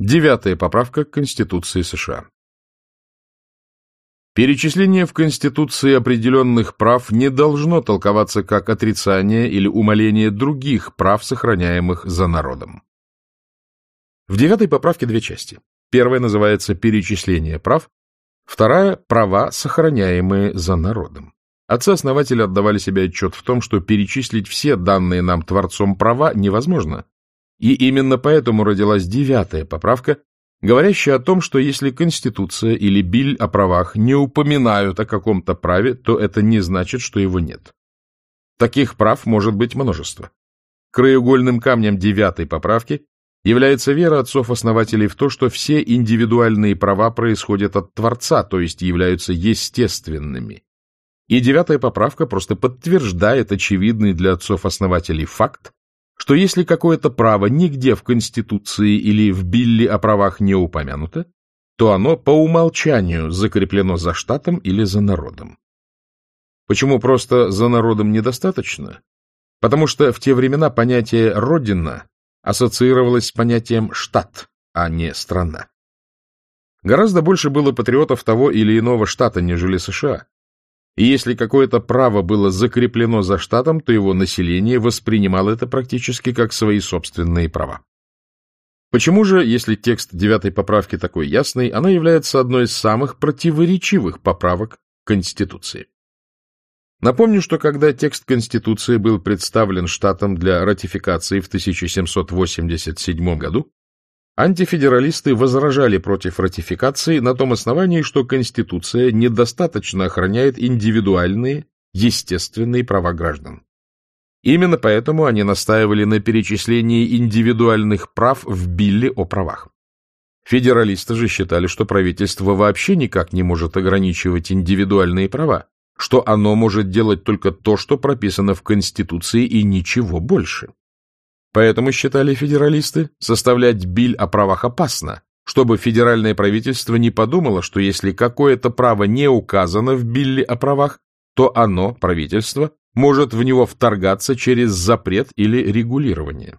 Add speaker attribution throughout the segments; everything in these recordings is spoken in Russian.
Speaker 1: Девятая поправка к Конституции США. Перечисление в Конституции определенных прав не должно толковаться как отрицание или умаление других прав, сохраняемых за народом. В девятой поправке две части. Первая называется «Перечисление прав», вторая — «Права, сохраняемые за народом». Отцы-основатели отдавали себе отчет в том, что перечислить все данные нам Творцом права невозможно, и именно поэтому родилась девятая поправка, говорящая о том, что если Конституция или Биль о правах не упоминают о каком-то праве, то это не значит, что его нет. Таких прав может быть множество. Краеугольным камнем девятой поправки является вера отцов-основателей в то, что все индивидуальные права происходят от Творца, то есть являются естественными. И девятая поправка просто подтверждает очевидный для отцов-основателей факт, что если какое-то право нигде в Конституции или в Билле о правах не упомянуто, то оно по умолчанию закреплено за штатом или за народом. Почему просто за народом недостаточно? Потому что в те времена понятие «родина» ассоциировалось с понятием «штат», а не «страна». Гораздо больше было патриотов того или иного штата, нежели США. И если какое-то право было закреплено за штатом, то его население воспринимало это практически как свои собственные права. Почему же, если текст девятой поправки такой ясный, она является одной из самых противоречивых поправок Конституции? Напомню, что когда текст Конституции был представлен штатам для ратификации в 1787 году, Антифедералисты возражали против ратификации на том основании, что Конституция недостаточно охраняет индивидуальные, естественные права граждан. Именно поэтому они настаивали на перечислении индивидуальных прав в Билле о правах. Федералисты же считали, что правительство вообще никак не может ограничивать индивидуальные права, что оно может делать только то, что прописано в Конституции и ничего больше. Поэтому, считали федералисты, составлять биль о правах опасно, чтобы федеральное правительство не подумало, что если какое-то право не указано в билле о правах, то оно, правительство, может в него вторгаться через запрет или регулирование.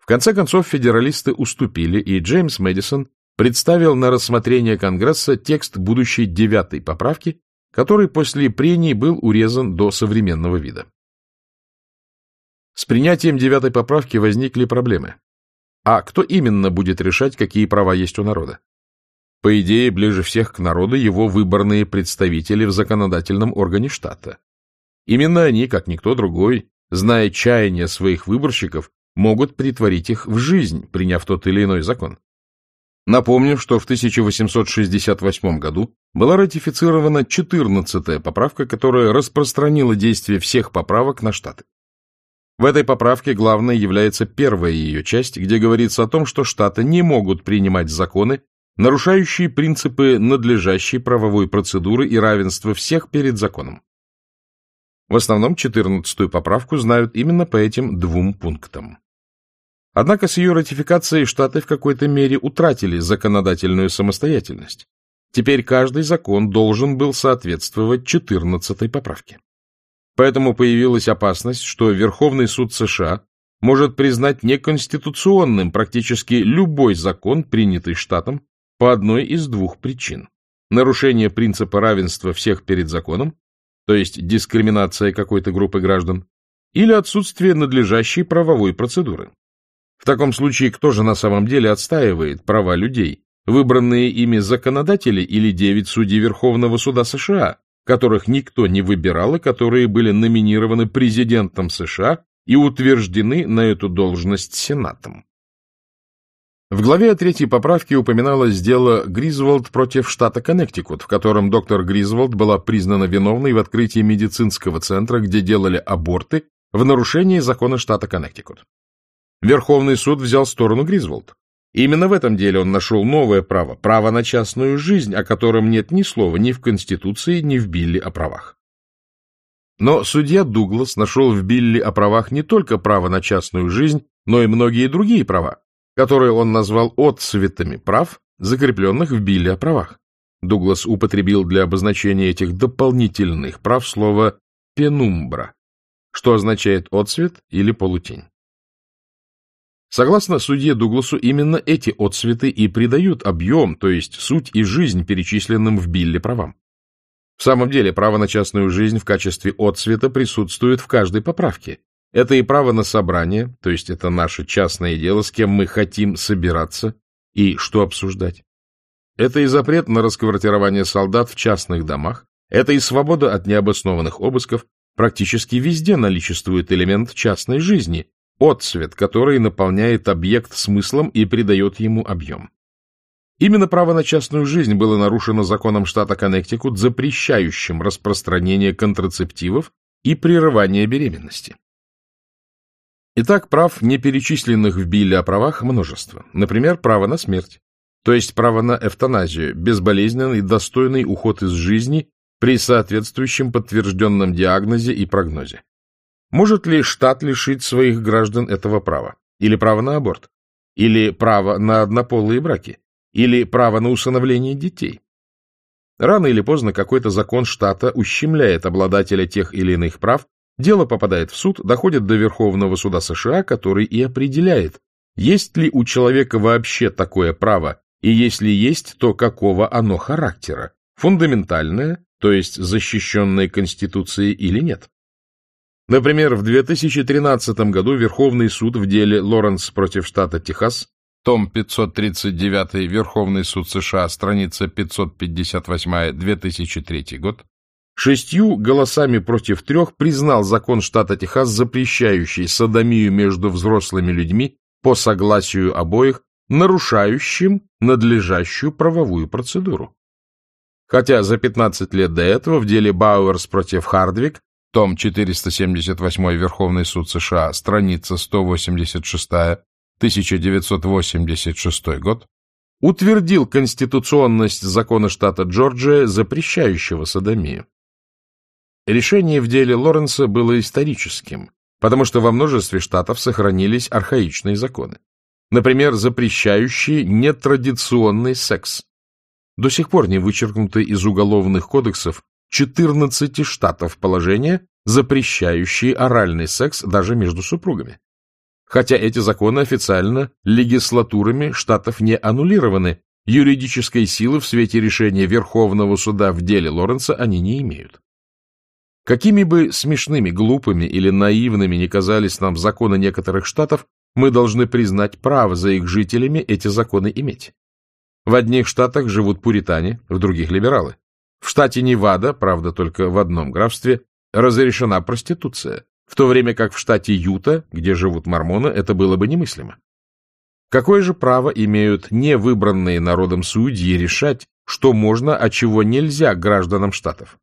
Speaker 1: В конце концов, федералисты уступили, и Джеймс Мэдисон представил на рассмотрение Конгресса текст будущей девятой поправки, который после прений был урезан до современного вида. С принятием девятой поправки возникли проблемы. А кто именно будет решать, какие права есть у народа? По идее, ближе всех к народу его выборные представители в законодательном органе штата. Именно они, как никто другой, зная чаяния своих выборщиков, могут притворить их в жизнь, приняв тот или иной закон. Напомним, что в 1868 году была ратифицирована 14-я поправка, которая распространила действие всех поправок на штаты. В этой поправке главной является первая ее часть, где говорится о том, что штаты не могут принимать законы, нарушающие принципы надлежащей правовой процедуры и равенства всех перед законом. В основном 14-ю поправку знают именно по этим двум пунктам. Однако с ее ратификацией штаты в какой-то мере утратили законодательную самостоятельность. Теперь каждый закон должен был соответствовать 14-й поправке. Поэтому появилась опасность, что Верховный суд США может признать неконституционным практически любой закон, принятый штатом, по одной из двух причин. Нарушение принципа равенства всех перед законом, то есть дискриминация какой-то группы граждан, или отсутствие надлежащей правовой процедуры. В таком случае кто же на самом деле отстаивает права людей, выбранные ими законодатели или девять судей Верховного суда США, которых никто не выбирал и которые были номинированы президентом США и утверждены на эту должность Сенатом. В главе о третьей поправке упоминалось дело Гризволд против штата Коннектикут, в котором доктор Гризволд была признана виновной в открытии медицинского центра, где делали аборты в нарушении закона штата Коннектикут. Верховный суд взял сторону Гризволд. Именно в этом деле он нашел новое право, право на частную жизнь, о котором нет ни слова ни в Конституции, ни в Билле о правах. Но судья Дуглас нашел в Билле о правах не только право на частную жизнь, но и многие другие права, которые он назвал отцветами прав, закрепленных в Билле о правах. Дуглас употребил для обозначения этих дополнительных прав слово «пенумбра», что означает «отцвет» или «полутень». Согласно судье Дугласу, именно эти отсветы и придают объем, то есть суть и жизнь перечисленным в Билле правам. В самом деле, право на частную жизнь в качестве отцвета присутствует в каждой поправке. Это и право на собрание, то есть это наше частное дело, с кем мы хотим собираться и что обсуждать. Это и запрет на расквартирование солдат в частных домах, это и свобода от необоснованных обысков, практически везде наличествует элемент частной жизни, отцвет, который наполняет объект смыслом и придает ему объем. Именно право на частную жизнь было нарушено законом штата Коннектикут, запрещающим распространение контрацептивов и прерывание беременности. Итак, прав, не перечисленных в Билле о правах, множество. Например, право на смерть, то есть право на эвтаназию, безболезненный, достойный уход из жизни при соответствующем подтвержденном диагнозе и прогнозе. Может ли штат лишить своих граждан этого права? Или право на аборт? Или право на однополые браки? Или право на усыновление детей? Рано или поздно какой-то закон штата ущемляет обладателя тех или иных прав, дело попадает в суд, доходит до Верховного суда США, который и определяет, есть ли у человека вообще такое право, и если есть, то какого оно характера, фундаментальное, то есть защищенное Конституцией или нет. Например, в 2013 году Верховный суд в деле Лоренс против штата Техас, том 539, Верховный суд США, страница 558, 2003 год, шестью голосами против трех признал закон штата Техас, запрещающий садомию между взрослыми людьми по согласию обоих, нарушающим надлежащую правовую процедуру. Хотя за 15 лет до этого в деле Бауэрс против Хардвик том 478 Верховный суд США, страница 186, 1986 год, утвердил конституционность закона штата Джорджия, запрещающего садомию. Решение в деле Лоренса было историческим, потому что во множестве штатов сохранились архаичные законы. Например, запрещающие нетрадиционный секс. До сих пор не вычеркнуты из уголовных кодексов 14 штатов положения, запрещающие оральный секс даже между супругами. Хотя эти законы официально легислатурами штатов не аннулированы, юридической силы в свете решения Верховного суда в деле Лоренса они не имеют. Какими бы смешными, глупыми или наивными ни казались нам законы некоторых штатов, мы должны признать право за их жителями эти законы иметь. В одних штатах живут пуритане, в других – либералы. В штате Невада, правда, только в одном графстве, разрешена проституция, в то время как в штате Юта, где живут мормоны, это было бы немыслимо. Какое же право имеют невыбранные народом судьи решать, что можно, а чего нельзя гражданам штатов?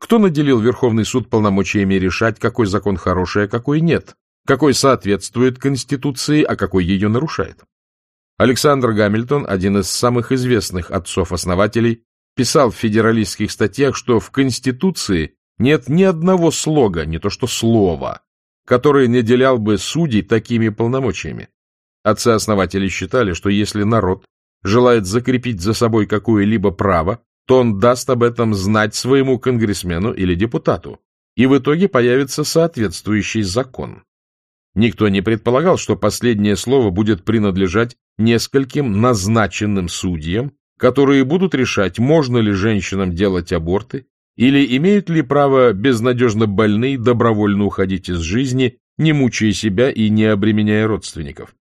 Speaker 1: Кто наделил Верховный суд полномочиями решать, какой закон хороший, а какой нет, какой соответствует Конституции, а какой ее нарушает? Александр Гамильтон, один из самых известных отцов-основателей писал в федералистских статьях, что в Конституции нет ни одного слога, не то что слова, который наделял бы судей такими полномочиями. Отцы-основатели считали, что если народ желает закрепить за собой какое-либо право, то он даст об этом знать своему конгрессмену или депутату, и в итоге появится соответствующий закон. Никто не предполагал, что последнее слово будет принадлежать нескольким назначенным судьям, которые будут решать, можно ли женщинам делать аборты, или имеют ли право безнадежно больные добровольно уходить из жизни, не мучая себя и не обременяя родственников.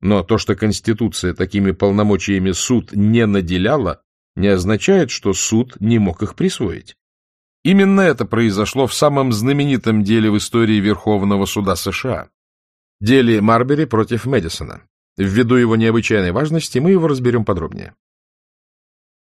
Speaker 1: Но то, что Конституция такими полномочиями суд не наделяла, не означает, что суд не мог их присвоить. Именно это произошло в самом знаменитом деле в истории Верховного суда США. Деле Марбери против Мэдисона. Ввиду его необычайной важности мы его разберем подробнее.